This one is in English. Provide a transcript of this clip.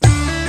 Bye.